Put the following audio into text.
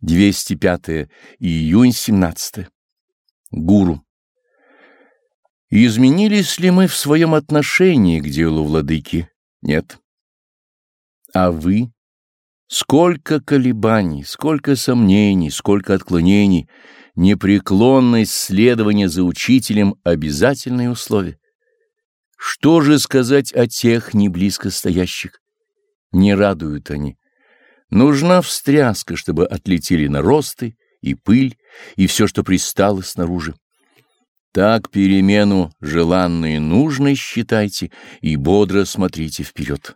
205 июнь 17 Гуру Изменились ли мы в своем отношении к делу владыки? Нет. А вы? Сколько колебаний, сколько сомнений, сколько отклонений, непреклонность следования за учителем — обязательные условия. Что же сказать о тех не близко стоящих? Не радуют они. Нужна встряска, чтобы отлетели наросты и пыль, и все, что пристало снаружи. Так перемену желанной и нужной считайте и бодро смотрите вперед.